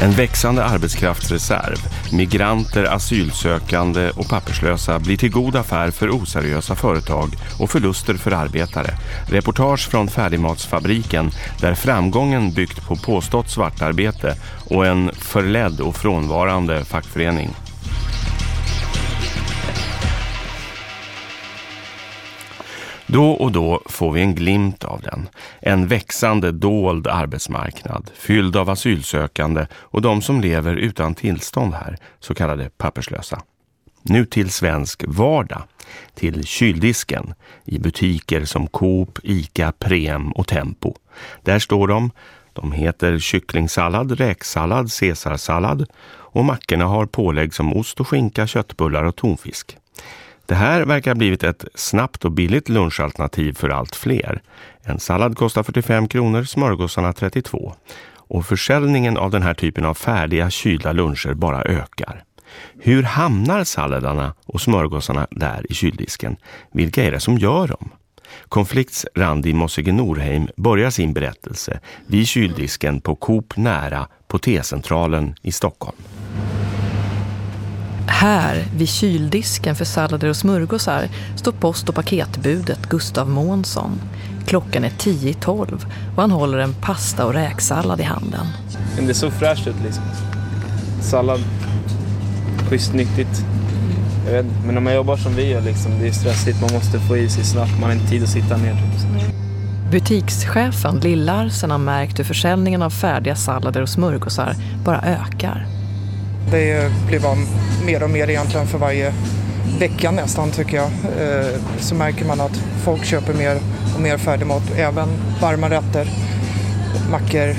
En växande arbetskraftsreserv, migranter, asylsökande och papperslösa blir till god affär för oseriösa företag och förluster för arbetare. Reportage från Färdigmatsfabriken där framgången byggt på påstått svartarbete och en förledd och frånvarande fackförening. Då och då får vi en glimt av den. En växande dold arbetsmarknad, fylld av asylsökande och de som lever utan tillstånd här, så kallade papperslösa. Nu till svensk vardag, till kyldisken i butiker som Coop, Ica, Prem och Tempo. Där står de, de heter kycklingsallad, räksallad, caesarsallad och mackorna har pålägg som ost och skinka, köttbullar och tonfisk. Det här verkar ha blivit ett snabbt och billigt lunchalternativ för allt fler. En sallad kostar 45 kronor, smörgåsarna 32. Och försäljningen av den här typen av färdiga kylda luncher bara ökar. Hur hamnar salladarna och smörgåsarna där i kyldisken? Vilka är det som gör dem? Konflikts Randi Mossige Norheim börjar sin berättelse vid kyldisken på Coop nära på T-centralen i Stockholm. Här, vid kyldisken för sallader och smörgåsar, står post- och paketbudet Gustav Månsson. Klockan är 10 i 12 och han håller en pasta och räksallad i handen. Men det såg fräscht ut liksom. Sallad. Schysst nyttigt. Jag vet men om man jobbar som vi gör liksom, det är stressigt. Man måste få i sig snabbt. Man har inte tid att sitta ner. Typ. Butikschefen Lill Larsen har märkt hur försäljningen av färdiga sallader och smörgåsar bara ökar. Det blir bara mer och mer egentligen för varje vecka nästan tycker jag. Eh, Så märker man att folk köper mer och mer färdigmat. Även varma rätter, mackor,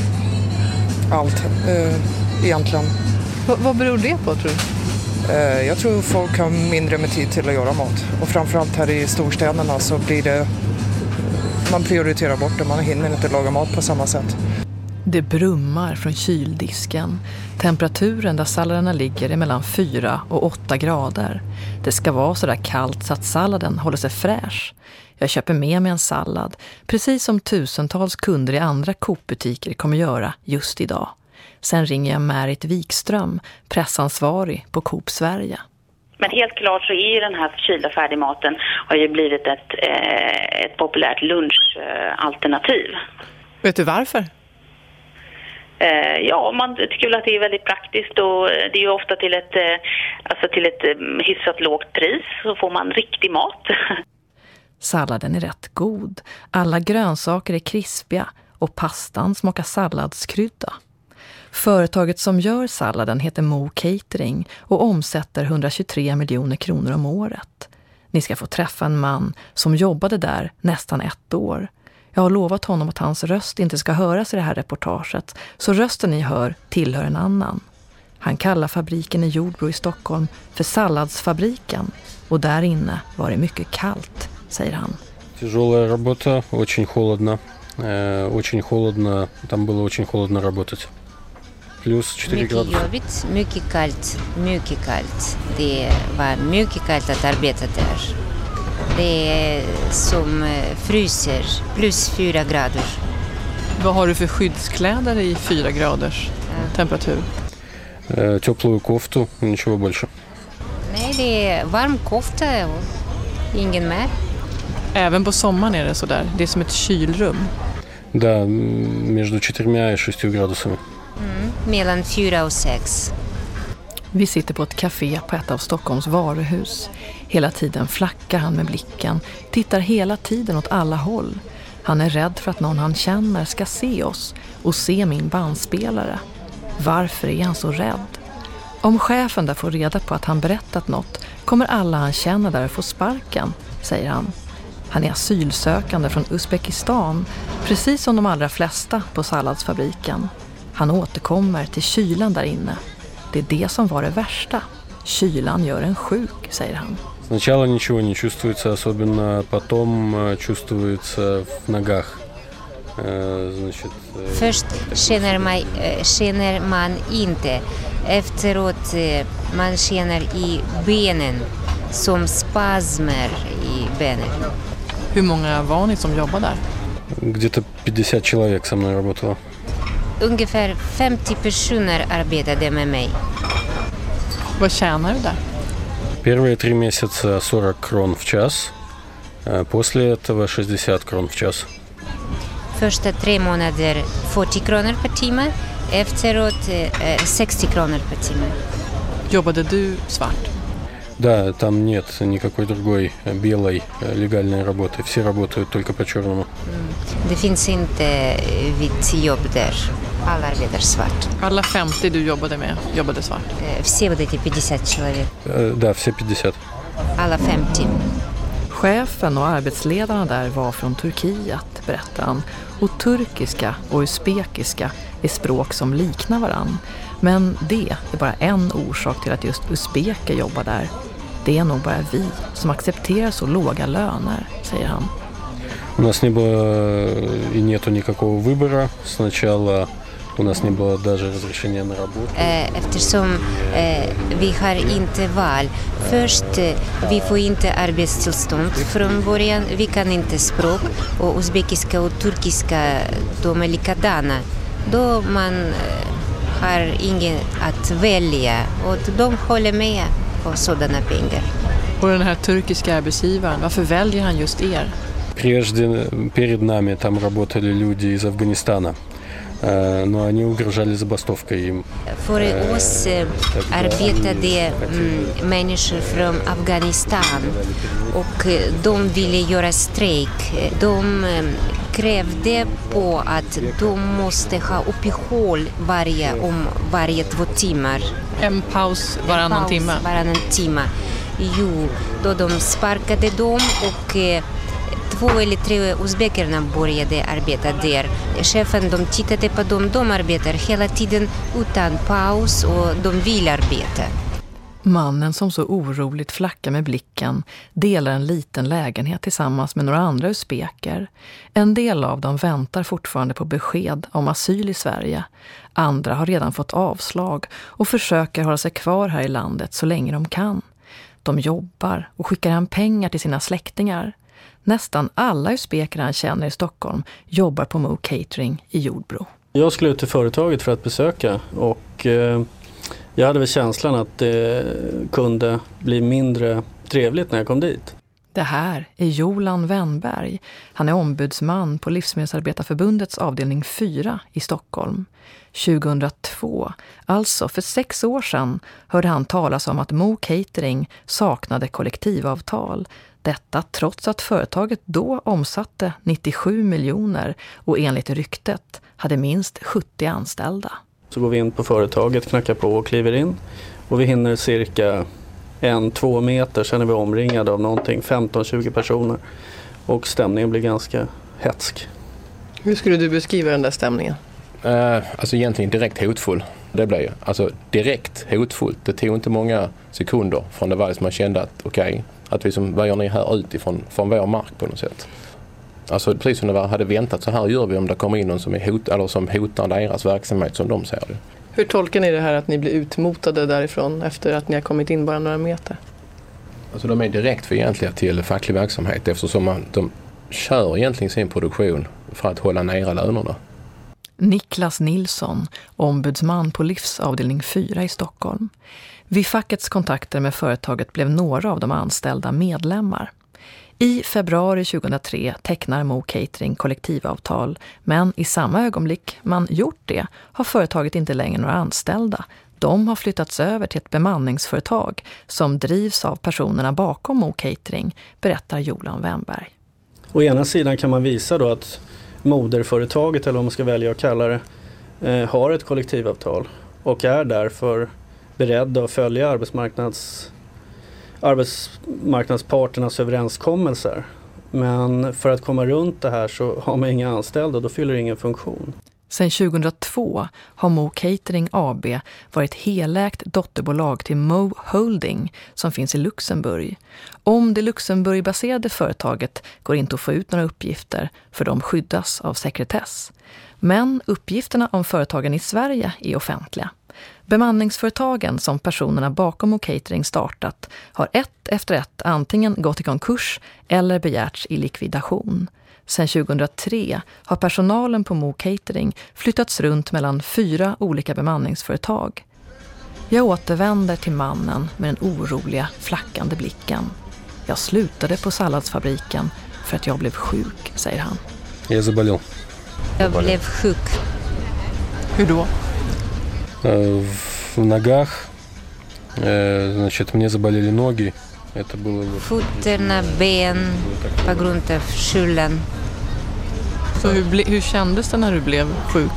allt eh, egentligen. Vad, vad beror det på tror du? Eh, Jag tror folk har mindre med tid till att göra mat. Och framförallt här i storstäderna så blir det... Man prioriterar bort det, man hinner inte laga mat på samma sätt. Det brummar från kyldisken. Temperaturen där salladerna ligger är mellan 4 och 8 grader. Det ska vara så där kallt så att salladen håller sig fräsch. Jag köper med mig en sallad, precis som tusentals kunder i andra Coop-butiker kommer göra just idag. Sen ringer jag Märit Wikström, pressansvarig på Coop Sverige. Men helt klart så är den här kylda färdigmaten har ju blivit ett, eh, ett populärt lunchalternativ. Vet du varför? Eh, ja, man tycker väl att det är väldigt praktiskt och eh, det är ju ofta till ett, eh, alltså till ett eh, hyfsat lågt pris så får man riktig mat. Salladen är rätt god. Alla grönsaker är krispiga och pastan smakar salladskrydda. Företaget som gör salladen heter Mo Catering och omsätter 123 miljoner kronor om året. Ni ska få träffa en man som jobbade där nästan ett år. Jag har lovat honom att hans röst inte ska höras i det här reportaget, så rösten ni hör tillhör en annan. Han kallar fabriken i Jordbro i Stockholm för Salladsfabriken och där inne var det mycket kallt, säger han. Тяжелая работа, очень холодно. Э, Очень холодно, там было очень холодно работать. Плюс 4 Mycket градуса. jobbigt, mycket kallt, mycket kallt. Det var mycket kallt att arbeta där. Det är som eh, fryser, plus fyra grader. Vad har du för skyddskläder i fyra graders temperatur? Э, Теплую кофту, и ничего больше. Nej, det är varm kofta och ingen mer. Även på sommaren är det sådär. Det är som ett kylrum. Да, м, между 4 и 6 градусами. Mellan fyra och sex. Vi sitter på ett café på ett av Stockholms varuhus. Hela tiden flackar han med blicken, tittar hela tiden åt alla håll. Han är rädd för att någon han känner ska se oss och se min bandspelare. Varför är han så rädd? Om chefen där får reda på att han berättat något kommer alla han känner där att få sparken, säger han. Han är asylsökande från Uzbekistan, precis som de allra flesta på salladsfabriken. Han återkommer till kylan där inne. Det är det som var det värsta. Kylan gör en sjuk, säger han. Сначала ничего не чувствуется, особенно потом э, чувствуется в ногах. Э, Значит, э, Först känner man, eh, känner man inte. Efteråt eh, man känner i benen som spasmer i benen. Hur många var ni som jobbade där? где-то 50 человек со мной работало. Ungefär 50 personer arbetade med mig. Vad tjänar du där? Первые три месяца 40 крон в час, а после этого 60 крон в час. Första tre månader 40 kronor per timme. Efteråt eh, 60 kronor per timme. Jobbade du svart? Да, там нет никакой другой э, белой э, легальной работы. Все работают только по черному. Det finns inte eh, vitt jobb där. Alla arbetar svart. Alla 50 du jobbade med jobbade svart? Eh, Все вот эти 50 человек. Э, Да, все 50. Alla 50. Chefen och arbetsledarna där var från Turkiet, berättar han. Och turkiska och usbekiska är språk som liknar varann. Men det är bara en orsak till att just usbeker jobbar där. Det är nog bara vi som accepterar så låga löner, säger han. У нас не было э, и нету никакого выбора. Сначала у нас не было даже разрешения на работу. Eh, Eftersom eh, vi har inte val. Först, eh, vi får inte arbetstillstånd från början. Vi kan inte språk. Och uzbekiska och turkiska, de är likadana. Då man eh, har ingen att välja och de håller med på sådana pengar. Och den här turkiska arbetsgivaren, varför väljer han just er? Прежде, перед нами там работали люди из Афганистана. Э, Но они угрожали забастовкой им. För oss eh, arbetade mm, människor från Afghanistan och eh, de ville göra strejk. De eh, krävde på att de måste ha uppehåll varje, om varje två timmar. En paus varannan paus timme? Varannan timme. Jo, då de sparkade dem och eh, två eller tre uzbekerna började arbeta där. Chefen de tittade på dem, de arbetar hela tiden utan paus och de vill arbeta. Mannen som så oroligt flackar med blicken delar en liten lägenhet tillsammans med några andra usbeker. En del av dem väntar fortfarande på besked om asyl i Sverige. Andra har redan fått avslag och försöker hålla sig kvar här i landet så länge de kan. De jobbar och skickar hem pengar till sina släktingar. Nästan alla usbeker han känner i Stockholm jobbar på Mo Catering i Jordbro. Jag skulle ut till företaget för att besöka och eh, jag hade väl känslan att det kunde bli mindre trevligt när jag kom dit. Det här är Jolan Wennberg. Han är ombudsman på Livsmedelsarbetarförbundets avdelning 4 i Stockholm. 2002, alltså för sex år sedan, hörde han talas om att Mo Catering saknade kollektivavtal. Detta trots att företaget då omsatte 97 miljoner och enligt ryktet hade minst 70 anställda. Så går vi in på företaget, knackar på och kliver in och vi hinner cirka en, två meter, sen är vi omringade av någonting, 15-20 personer och stämningen blir ganska hetsk. Hur skulle du beskriva den där stämningen? Eh, alltså egentligen direkt hotfull. Det blev ju. Alltså direkt hotfullt. Det tog inte många sekunder från det var som man kände att okej, att vi som, vad gör ni här utifrån från vår mark på något sätt. Alltså precis som det var, hade väntat så här gör vi om det kommer in någon som, är hot, eller som hotar deras verksamhet som de ser det. Hur tolkar ni det här att ni blir utmotade därifrån efter att ni har kommit in bara några meter? Alltså de är direkt fientliga till facklig verksamhet eftersom man, de kör egentligen sin produktion för att hålla nere lönerna. Niklas Nilsson, ombudsman på Livs avdelning 4 i Stockholm. Vid fackets kontakter med företaget blev några av de anställda medlemmar. I februari 2003 tecknar Mo Catering kollektivavtal, men i samma ögonblick man gjort det har företaget inte längre några anställda. De har flyttats över till ett bemanningsföretag som drivs av personerna bakom Mo Catering, berättar Jolan Wennberg. Å ena sidan kan man visa då att moderföretaget, eller vad man ska välja att kalla det, eh, har ett kollektivavtal och är därför beredda att följa arbetsmarknads, arbetsmarknadsparternas överenskommelser. Men för att komma runt det här så har man inga anställda och då fyller det ingen funktion. Sedan 2002 har Mo Catering AB varit helägt dotterbolag till Mo Holding som finns i Luxemburg. Om det Luxemburgbaserade företaget går inte att få ut några uppgifter för de skyddas av sekretess. Men uppgifterna om företagen i Sverige är offentliga. Bemanningsföretagen som personerna bakom och catering startat har ett efter ett antingen gått i konkurs eller begärts i likvidation. Sedan 2003 har personalen på Mo Catering flyttats runt mellan fyra olika bemanningsföretag. Jag återvänder till mannen med den oroliga, flackande blicken. Jag slutade på salladsfabriken för att jag blev sjuk, säger han. Jag blev sjuk. Hur då? Э, В ногах, э, значит, мне заболели ноги. Это было вот... Fötterna, ben på grund av kylan. Så hur, ble, hur kändes det när du blev sjuk?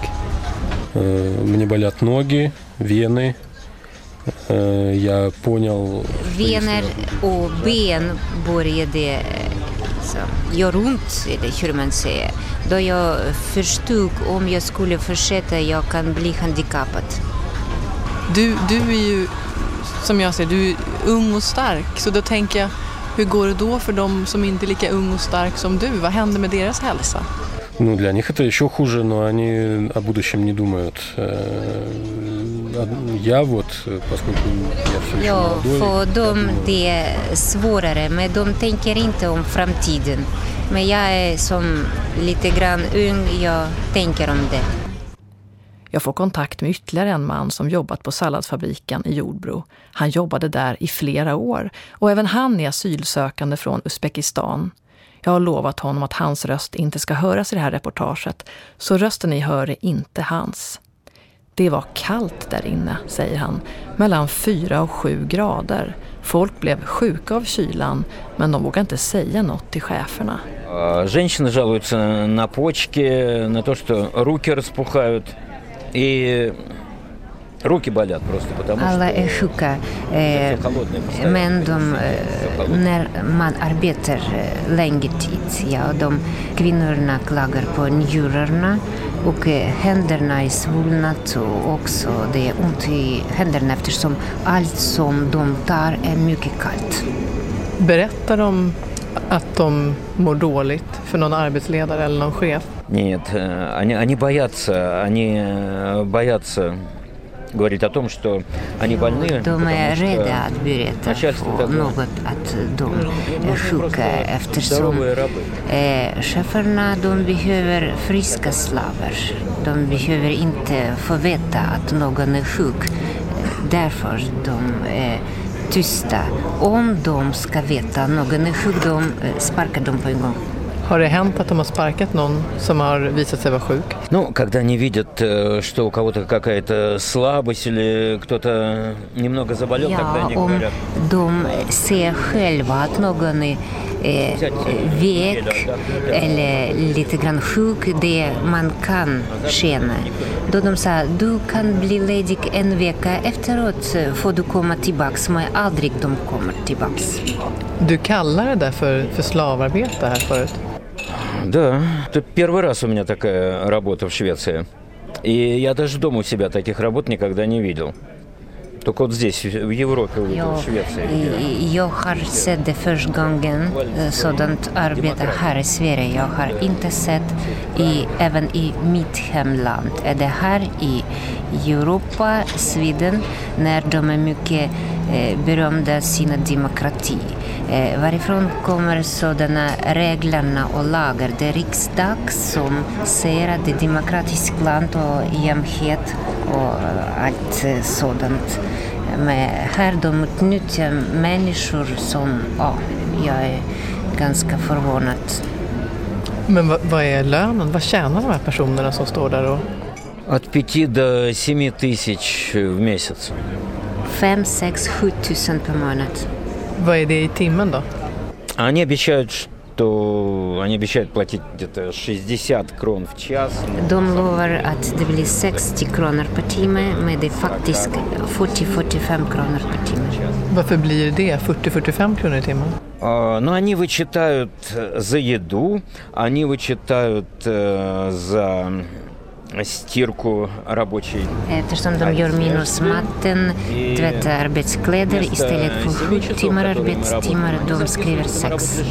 Э, Мне болят ноги, вены. Э, Я понял, Vener och ben började göra ont, eller hur man säger. Då jag förstod om jag skulle fortsätta, jag kan bli handikappad. Du, du är ju, som jag ser du är ung och stark. Så då tänker jag, hur går det då för de som inte är lika ung och stark som du? Vad händer med deras hälsa? Ну, для них это еще хуже, но они о будущем не думают. Э, а Я вот, э, поскольку я все еще Ja, молодой, för dem det är svårare, men de tänker inte om framtiden. Men jag är som lite grann ung, jag tänker om det. Jag får kontakt med ytterligare en man som jobbat på salladsfabriken i Jordbro. Han jobbade där i flera år och även han är asylsökande från Uzbekistan. Jag har lovat honom att hans röst inte ska höras i det här reportaget, så rösten ni hör är inte hans. Det var kallt där inne, säger han, mellan fyra och sju grader. Folk blev sjuka av kylan, men de vågar inte säga något till cheferna. А, Женщины жалуются на почки, на то, что руки распухают. И руки болят просто, потому Alla är что sjuka, eh, men de, eh, när man arbetar eh, längre tid, ja, de kvinnorna klagar på njurarna och eh, händerna är svullnat och också det är ont i händerna eftersom allt som de tar är mycket kallt. Berättar de att de mår dåligt för någon arbetsledare eller någon chef? Нет, э, они, они боятся, они э, боятся говорить о том, что они больны, De är потому rädda что att berätta начальство för такое. något att de är sjuka eftersom Здоровые рабы. eh, cheferna de behöver friska slavar. De behöver inte få veta att någon är sjuk. Därför de är tysta. Om de ska veta att någon är sjuk, de eh, sparkar dem på en gång. Har det hänt att de har sparkat någon som har visat sig vara sjuk? Ну, когда они видят, э, что у кого-то какая-то слабость или кто-то немного заболел, тогда Ja, они om говорят, de ser själva att någon är eh, vek eller lite grann sjuk, det man kan känna. Då de sa du kan bli ledig en vecka efteråt får du komma tillbaks, men aldrig de kommer tillbaks. Du kallar det där för, för slavarbete här förut? Да, это первый раз у меня такая работа в Швеции. И я даже дома у себя таких работ никогда не видел. Только вот здесь, в Европе, вот Ja, в Швеции. jag har sett det första gången, sådant arbete här i Sverige. Jag har inte sett, i, även i mitt hemland. Är det här i Europa, Sweden, när de är mycket eh, berömda sina demokrati. Eh, varifrån kommer sådana reglerna och lagar? Det är riksdag som säger att det är demokratiskt land och jämnhet och allt eh, sådant. Men här de utnyttjar människor som, ja, jag är ganska förvånad. Men vad, vad är lönen? Vad tjänar de här personerna som står där och... От 5 до 7 тысяч в месяц. 5, 6, 7 tusen per månad. Vad är det i timmen då? Они обещают, что они обещают платить где-то 60 крон в час. De lovar att det blir 60 kronor per timme, men det är faktiskt 40-45 kronor per timme. Varför blir det 40-45 kronor i timmen? А, Но они вычитают э, за еду, они вычитают э, за стирку рабочей. Eftersom de gör minusmatten, tvättar arbetskläder istället för sju timmar arbetstimmar, de skriver sex.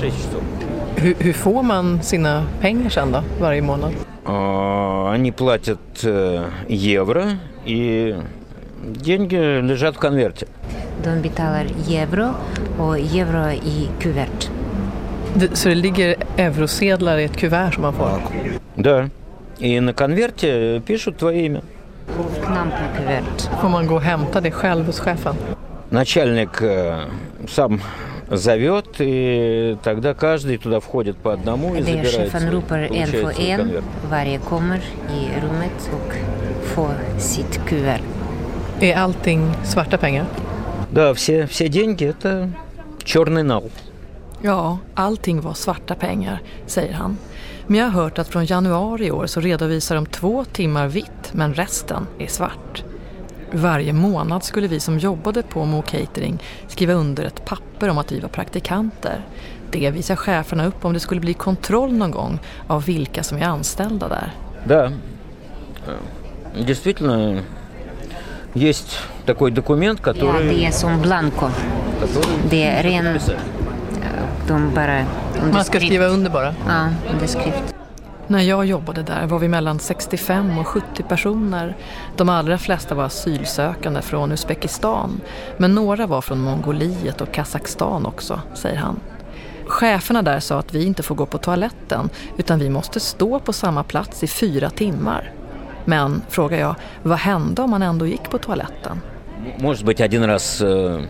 Hur, hur får man sina pengar sen då, varje månad? А, Они платят э, евро, и деньги лежат в конверте. De betalar euro och euro i kuvert. Det, så det ligger eurosedlar i ett kuvert som man får? Да. И на конверте пишут твое имя. Får man gå och hämta det själv hos chefen? Начальник э, сам зовет, и тогда каждый туда входит по одному и забирает свой, получает свой конверт. Varje kommer i rummet och får sitt kuvert. Är allting svarta pengar? Да, все, все деньги это черный нал. Ja, allting var svarta pengar, säger han. Men jag har hört att från januari i år så redovisar de två timmar vitt, men resten är svart. Varje månad skulle vi som jobbade på Mo Catering skriva under ett papper om att vi var praktikanter. Det visar cheferna upp om det skulle bli kontroll någon gång av vilka som är anställda där. Да, Э, действительно, есть такой документ, Ja, который... det är som blanco. Det är ren... De bara... Man ska skriva under bara? Ja, underskrift. När jag jobbade där var vi mellan 65 och 70 personer. De allra flesta var asylsökande från Uzbekistan. Men några var från Mongoliet och Kazakstan också, säger han. Cheferna där sa att vi inte får gå på toaletten utan vi måste stå på samma plats i fyra timmar. Men, frågar jag, vad hände om man ändå gick på toaletten? Может быть, один раз э,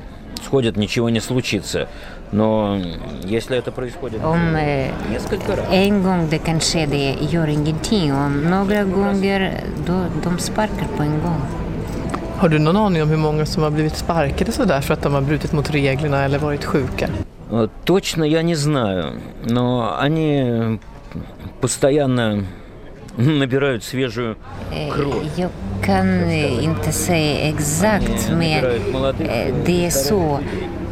сходит, ничего не случится. Но если это происходит Om eh, несколько раз... en gång det kan ske, det gör ingenting. Om några gånger, då de sparkar på en gång. Har du någon aning om hur många som har blivit sparkade sådär för att de har brutit mot reglerna eller varit sjuka? Э, Точно я не знаю, но они постоянно набирают свежую Eh, кровь. Jag kan eh, inte säga exakt, men eh, det är så.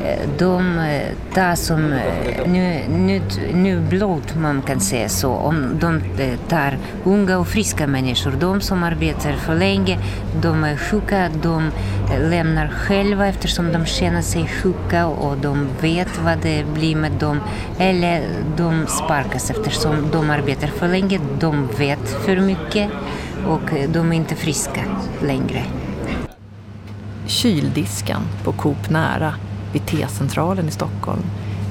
Eh, de eh, tar som eh, nu, nu, nu blod, man kan säga så. Om de tar unga och friska människor, de som arbetar för länge, de är sjuka, de lämnar själva eftersom de känner sig sjuka och de vet vad det blir med dem. Eller de sparkas eftersom de arbetar för länge, de vet för mycket och de är inte friska längre. Kyldisken på Coop Nära vid T-centralen i Stockholm.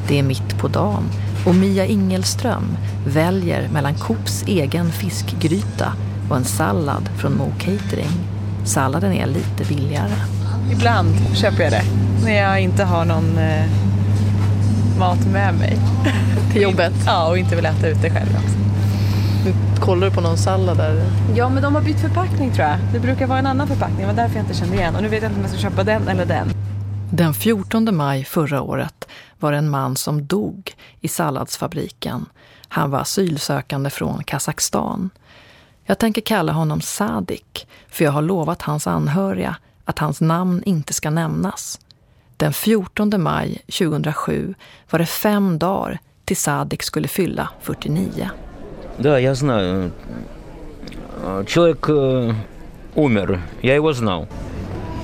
Det är mitt på dagen och Mia Ingelström väljer mellan Coops egen fiskgryta och en sallad från Mo Catering. Salladen är lite billigare. Ibland köper jag det när jag inte har någon eh, mat med mig. Till jobbet? Ja, och inte vill äta ute själv också. Kollar du på någon sallad där? Ja, men de har bytt förpackning tror jag. Det brukar vara en annan förpackning, det var därför jag inte kände igen. Och nu vet jag inte om jag ska köpa den eller den. Den 14 maj förra året var det en man som dog i salladsfabriken. Han var asylsökande från Kazakstan. Jag tänker kalla honom Sadik, för jag har lovat hans anhöriga att hans namn inte ska nämnas. Den 14 maj 2007 var det fem dagar till Sadik skulle fylla 49. Да, я знаю. Э, Человек э, умер, я его знал.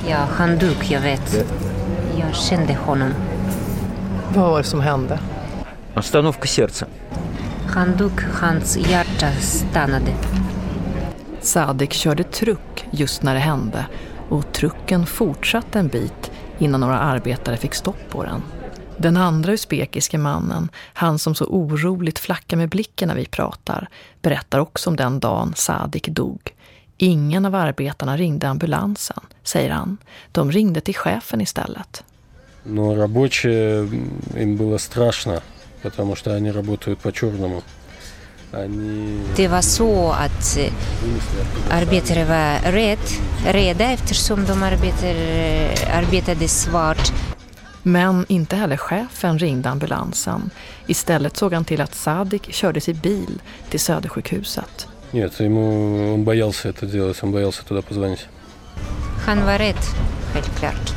Ja, han dog, jag vet. Jag kände honom. Vad var det som hände? Остановка сердца. Han dog, hans hjärta stannade. Sadik körde truck just när det hände och trucken fortsatte en bit innan några arbetare fick stopp på den. Den andra usbekiske mannen, han som så oroligt flackar med blicken när vi pratar, berättar också om den dagen Sadik dog. Ingen av arbetarna ringde ambulansen, säger han. De ringde till chefen istället. Но рабочие, м, им было страшно, потому что они работают по-черному. Они... Det var så att eh, arbetare var rädd, rädda eftersom de arbetar, eh, arbetade svart. Men inte heller chefen ringde ambulansen. Istället såg han till att Sadik kördes i bil till Södersjukhuset. Нет, ему он боялся это делать, он боялся туда позвонить. Han var rädd, självklart.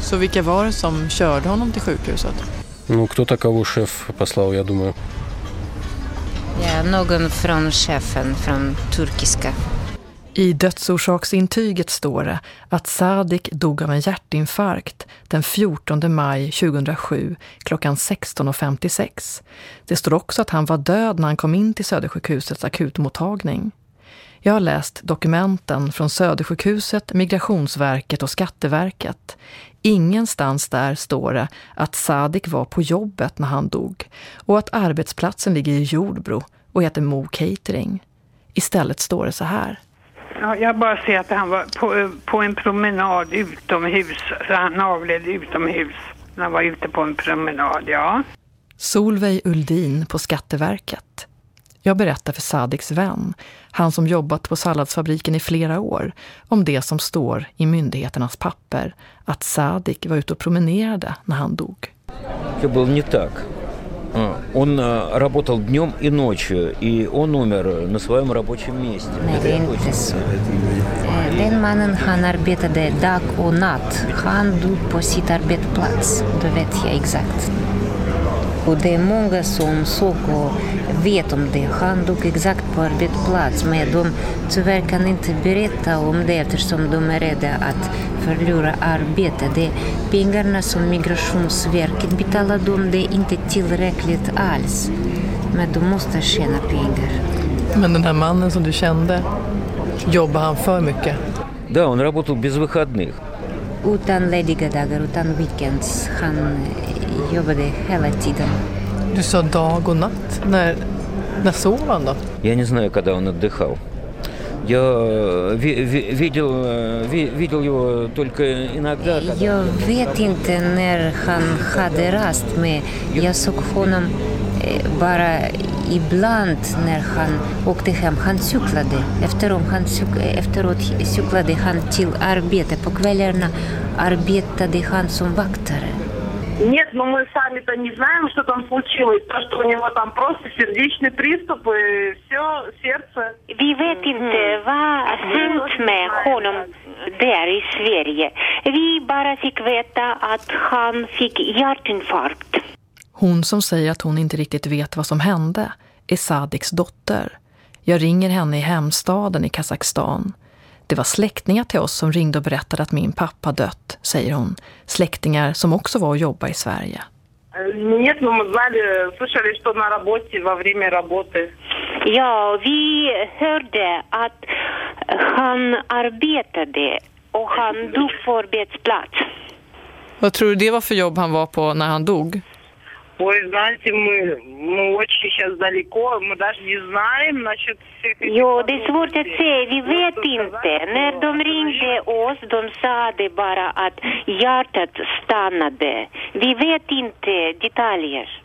Så vilka var det som körde honom till sjukhuset? Ну, кто-то кого шеф послал, я думаю. Ja, Ja, någon från chefen, från turkiska. I dödsorsaksintyget står det att Sadik dog av en hjärtinfarkt den 14 maj 2007 klockan 16.56. Det står också att han var död när han kom in till Södersjukhusets akutmottagning. Jag har läst dokumenten från Södersjukhuset, Migrationsverket och Skatteverket. Ingenstans där står det att Sadik var på jobbet när han dog och att arbetsplatsen ligger i Jordbro och heter Mo Catering. Istället står det så här. Ja, jag bara ser att han var på, på en promenad utomhus. Så han avled utomhus. Han var ute på en promenad, ja. Solveig Uldin på Skatteverket. Jag berättar för Sadiks vän, han som jobbat på salladsfabriken i flera år, om det som står i myndigheternas papper, att Sadik var ute och promenerade när han dog. Det var inte så. Он работал днем и ночью, и он умер на своем рабочем месте. Eh, Den mannen han arbetade dag och natt. Han dog på sitt arbetsplats. Det vet jag exakt. Och det är många som såg och vet om det. Han dog exakt på arbetsplats. Men de tyvärr kan inte berätta om det eftersom de är rädda att förlora arbetet. Det pengarna som Migrationsverket betalar dem, det är inte tillräckligt alls. Men de måste tjäna pengar. Men den här mannen som du kände, jobbar han för mycket? Да, он работал без выходных. Utan lediga dagar, utan weekends. Han eh, jobbade hela tiden. Du sa dag och natt. När, när sov han då? Я не знаю, когда он отдыхал. Я э, ви- ви- видел, э, ви- видел его только иногда. когда- Jag vet inte när han hade rast, men jag såg honom eh, bara ibland när han åkte hem. Han cyklade. Efteråt, han cyk- efteråt cyklade han till arbetet. På kvällarna arbetade han som vaktare. Нет, но мы сами-то не знаем, что там случилось. То, что у него там просто сердечный приступ и все, сердце. Vi vet inte vad hänt med honom där i Sverige. Vi bara fick veta att han fick hjärtinfarkt. Hon som säger att hon inte riktigt vet vad som hände är Sadiks dotter. Jag ringer henne i hemstaden i Kazakstan. Det var släktingar till oss som ringde och berättade att min pappa dött, säger hon. Släktingar som också var och jobbade i Sverige. Э, Нет, но мы знали, слышали, что на работе, во время работы. Ja, vi hörde att han arbetade och han dog på arbetsplats. Vad tror du det var för jobb han var på när han dog? Ой, знаете, мы, мы очень сейчас далеко, мы даже не знаем насчет всех этих Jo, det är svårt att säga. Vi vet inte. När de ringde oss, de sa det bara att hjärtat stannade. Vi vet inte detaljer.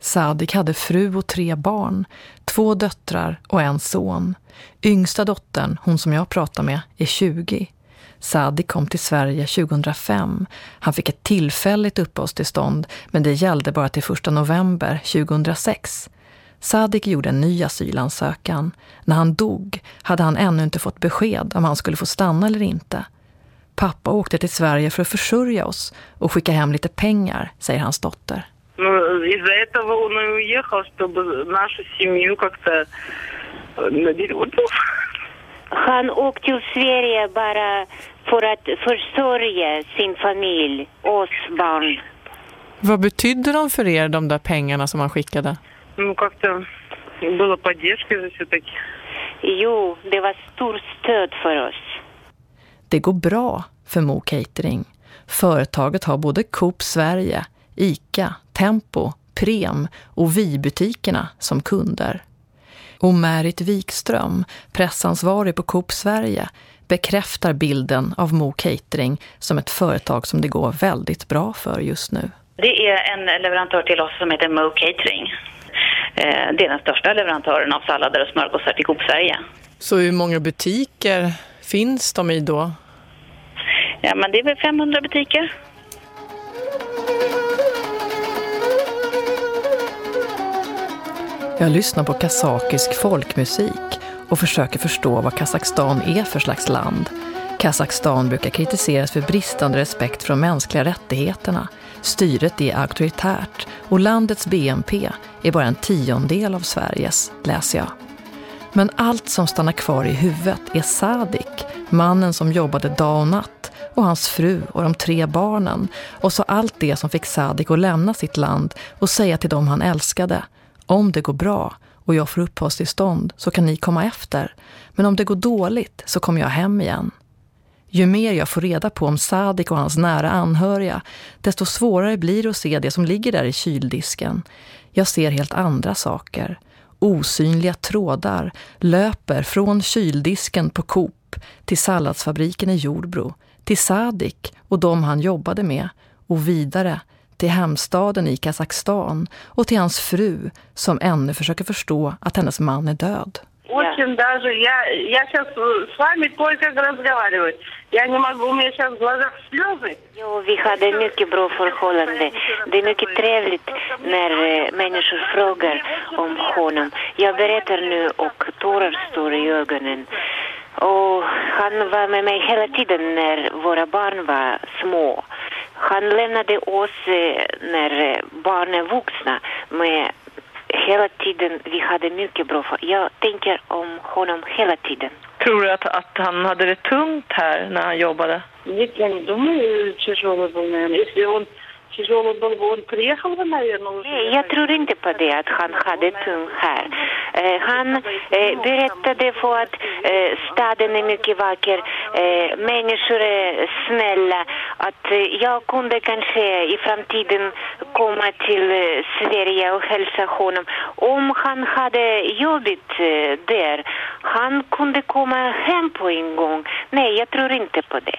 Sadik hade fru och tre barn, två döttrar och en son. Yngsta dottern, hon som jag pratar med, är 20. Sadik kom till Sverige 2005. Han fick ett tillfälligt uppehållstillstånd, men det gällde bara till 1 november 2006. Sadik gjorde en ny asylansökan. När han dog hade han ännu inte fått besked om han skulle få stanna eller inte. Pappa åkte till Sverige för att försörja oss och skicka hem lite pengar, säger hans dotter. Ну, из-за этого он и уехал, чтобы нашу семью как-то э, наберет. Han åkte till Sverige bara för att försörja sin familj, oss barn. Vad betydde de för er, de där pengarna som han skickade? Ну, как-то была поддержка же все-таки. Jo, det var stor stöd för oss. Det går bra för Mo Catering. Företaget har både Coop Sverige, ICA, Tempo, Prem och Vi-butikerna som kunder. Och Märit Wikström, pressansvarig på Coop Sverige, bekräftar bilden av Mo Catering som ett företag som det går väldigt bra för just nu. Det är en leverantör till oss som heter Mo Catering. Eh, Det är den största leverantören av sallader och smörgåsar till Coop Sverige. Så hur många butiker finns de i då? Ja, men det är väl 500 butiker. Jag lyssnar på kazakisk folkmusik och försöker förstå vad Kazakstan är för slags land. Kazakstan brukar kritiseras för bristande respekt för de mänskliga rättigheterna. Styret är auktoritärt och landets BNP är bara en tiondel av Sveriges, läser jag. Men allt som stannar kvar i huvudet är Sadik, mannen som jobbade dag och natt, och hans fru och de tre barnen. Och så allt det som fick Sadik att lämna sitt land och säga till dem han älskade. Om det går bra och jag får uppehållstillstånd så kan ni komma efter. Men om det går dåligt så kommer jag hem igen. Ju mer jag får reda på om Sadik och hans nära anhöriga, desto svårare blir det att se det som ligger där i kyldisken. Jag ser helt andra saker. Osynliga trådar löper från kyldisken på Coop till salladsfabriken i Jordbro, till Sadik och de han jobbade med och vidare till hemstaden i Kazakstan och till hans fru som ännu försöker förstå att hennes man är död. Очень даже. Я, я сейчас с вами только разговариваю. Я не могу, у меня сейчас в глазах слезы. Jo, vi hade mycket bra förhållande. Det är mycket trevligt när eh, människor frågar om honom. Jag berättar nu och tårar står i ögonen. Och han var med mig hela tiden när våra barn var små. Han lämnade oss eh, när eh, barnen vuxna med hela tiden, vi hade mycket bra för. Jag tänker om honom hela tiden. Tror du att, att han hade det tungt här när han jobbade? Нет, я не думаю, тяжелый был, наверное. Если он тяжелый был бы, он приехал бы, наверное, уже. Nej, jag tror inte på det, att han hade tungt här. Eh, han eh, berättade för att eh, staden är mycket vacker, eh, människor är snälla, att eh, jag kunde kanske i framtiden komma till eh, Sverige och hälsa honom. Om han hade jobbet eh, där, han kunde komma hem på en gång. Nej, jag tror inte på det.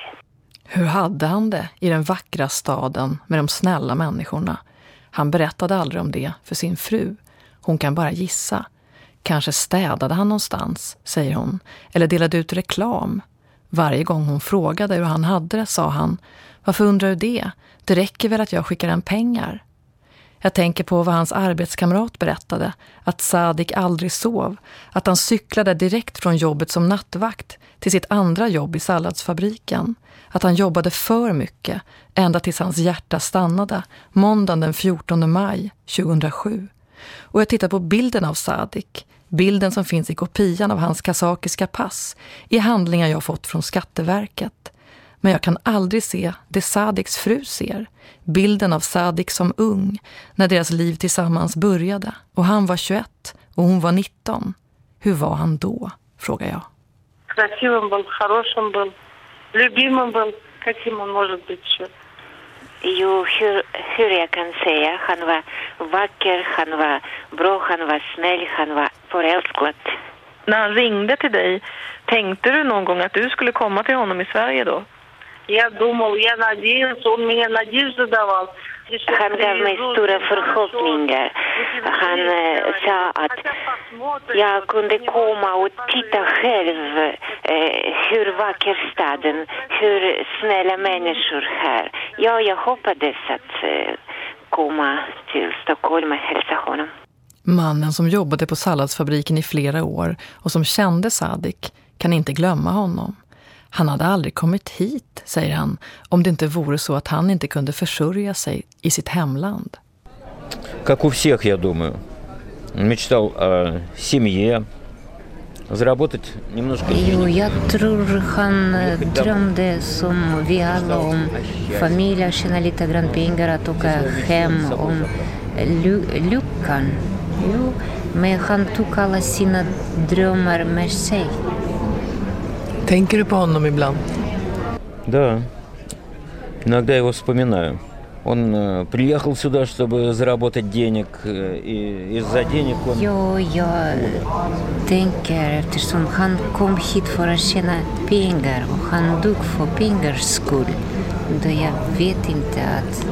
Hur hade han det i den vackra staden med de snälla människorna? Han berättade aldrig om det för sin fru. Hon kan bara gissa. Kanske städade han någonstans, säger hon, eller delade ut reklam. Varje gång hon frågade hur han hade det sa han, varför undrar du det? Det räcker väl att jag skickar en pengar? Jag tänker på vad hans arbetskamrat berättade, att Sadik aldrig sov, att han cyklade direkt från jobbet som nattvakt till sitt andra jobb i salladsfabriken, att han jobbade för mycket, ända tills hans hjärta stannade, måndagen den 14 maj 2007. Och jag tittar på bilden av Sadik, bilden som finns i kopian av hans kazakiska pass, i handlingar jag fått från Skatteverket Men jag kan aldrig se det Sadiks fru ser, bilden av Sadik som ung, när deras liv tillsammans började och han var 21 och hon var 19. Hur var han då, frågar jag. Красивым был, хорошим был, любимым был. Каким он может быть еще? Jo, hur, hur jag kan säga. Han var vacker, han var bra, han var snäll, han var förälskad. När han ringde till dig, tänkte du någon gång att du skulle komma till honom i Sverige då? Я думал, я надеялся, он мне надежды давал. Han gav mig stora förhoppningar. Han eh, sa att jag kunde komma och titta själv eh, hur vacker staden, hur snälla människor här. Ja, jag hoppades att eh, komma till Stockholm och hälsa honom. Mannen som jobbade på salladsfabriken i flera år och som kände Sadik kan inte glömma honom. Han hade aldrig kommit hit, säger han, om det inte vore så att han inte kunde försörja sig i sitt hemland. Как у всех, я думаю. Он мечтал о семье, заработать немножко Jo, денег. jag tror han eh, drömde som vi alla om familj, att tjäna lite grann pengar, att åka hem, om ly- lyckan. Jo, men han tog alla sina drömmar med sig. Tänker du på honom ibland? Да. Иногда его вспоминаю. Он э, приехал сюда, чтобы заработать денег, э, и из-за денег он... Jo, jag tänker eftersom han kom hit för att tjäna pengar och han dog för pengars skull. Då jag vet inte att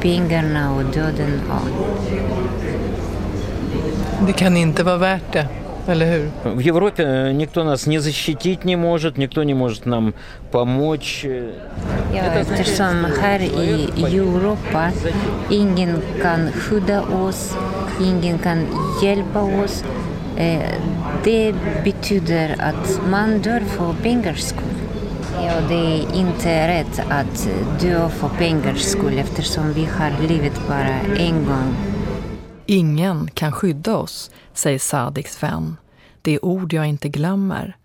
pengarna och döden, ja, Det kan inte vara värt det, Eller hur? В Европе никто нас не защитить не может, никто не может нам помочь. Э, Ja, eftersom här i Europa ingen kan skydda oss, ingen kan hjälpa oss. Eh, det betyder att man dör för pengars skull. Ja, det är inte rätt att dö för pengars skull eftersom vi har livet bara en gång. Ingen kan skydda oss, säger Sadiks vän. Det är ord jag inte glömmer.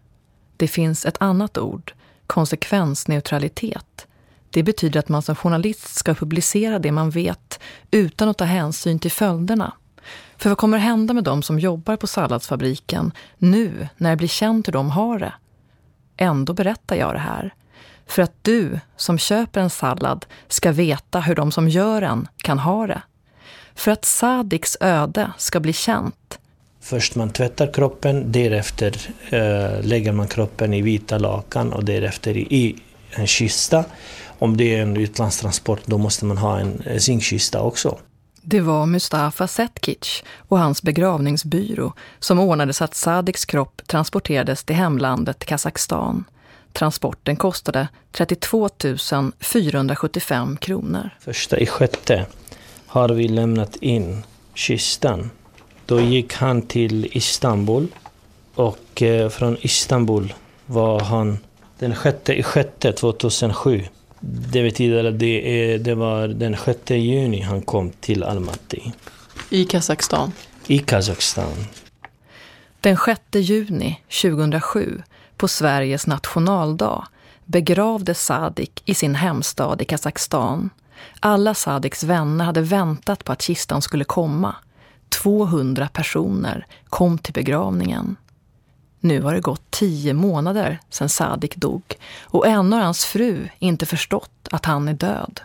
Det finns ett annat ord, konsekvensneutralitet. Det betyder att man som journalist ska publicera det man vet utan att ta hänsyn till följderna. För vad kommer hända med de som jobbar på salladsfabriken nu när det blir känt hur de har det? Ändå berättar jag det här. För att du som köper en sallad ska veta hur de som gör den kan ha det. För att Sadiks öde ska bli känt. Först man tvättar kroppen, därefter eh, lägger man kroppen i vita lakan och därefter i en kista. Om det är en utlandstransport då måste man ha en zinkkista också. Det var Mustafa Setkic och hans begravningsbyrå som ordnade så att Sadiks kropp transporterades till hemlandet Kazakstan. Transporten kostade 32 475 kronor. Första i sjätte har vi lämnat in kistan. Då gick han till Istanbul och eh, från Istanbul var han den sjätte i sjätte 2007 det betyder att det, är, det var den 6 juni han kom till Almaty. I Kazakstan? I Kazakstan. Den 6 juni 2007, på Sveriges nationaldag, begravdes Sadik i sin hemstad i Kazakstan. Alla Sadiks vänner hade väntat på att kistan skulle komma. 200 personer kom till begravningen. Nu har det gått tio månader sedan Sadik dog och ännu har hans fru inte förstått att han är död.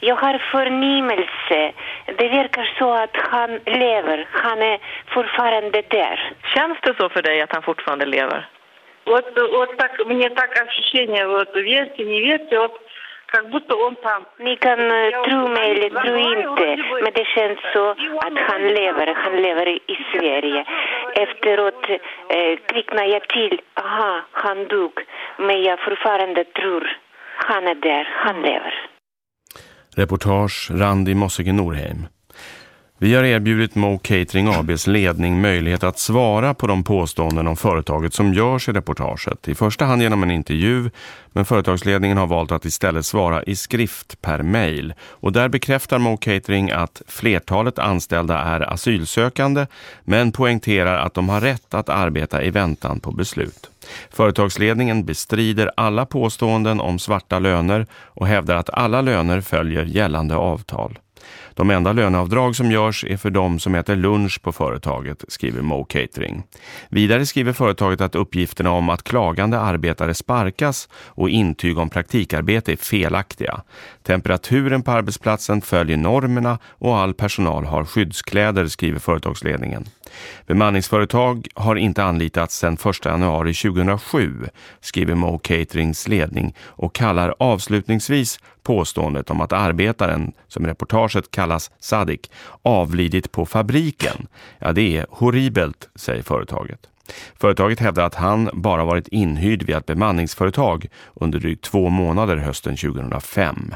Jag har förnimmelse. Det verkar så att han lever. Han är fortfarande där. Känns det så för dig att han fortfarande lever? Вот, вот так, мне так ощущение, вот верьте, не верьте, вот ni kan tro mig eller tro inte, men det känns så att han lever. Han lever i Sverige. Efteråt eh, kvicknar jag till. Aha, han dog. Men jag fortfarande tror han är där. Han lever. Reportage Randi Mossige Norheim. Vi har erbjudit Mo Catering ABs ledning möjlighet att svara på de påståenden om företaget som görs i reportaget. I första hand genom en intervju, men företagsledningen har valt att istället svara i skrift per mejl. Och där bekräftar Mo Catering att flertalet anställda är asylsökande, men poängterar att de har rätt att arbeta i väntan på beslut. Företagsledningen bestrider alla påståenden om svarta löner och hävdar att alla löner följer gällande avtal. De enda löneavdrag som görs är för de som äter lunch på företaget, skriver Mo Catering. Vidare skriver företaget att uppgifterna om att klagande arbetare sparkas och intyg om praktikarbete är felaktiga. Temperaturen på arbetsplatsen följer normerna och all personal har skyddskläder, skriver företagsledningen. Bemanningsföretag har inte anlitats sedan 1 januari 2007, skriver Mo Caterings ledning och kallar avslutningsvis påståendet om att arbetaren, som reportaget kallar kallas Sadik, avlidit på fabriken. Ja, det är horribelt, säger företaget. Företaget hävdar att han bara varit inhyrd via ett bemanningsföretag under drygt två månader hösten 2005.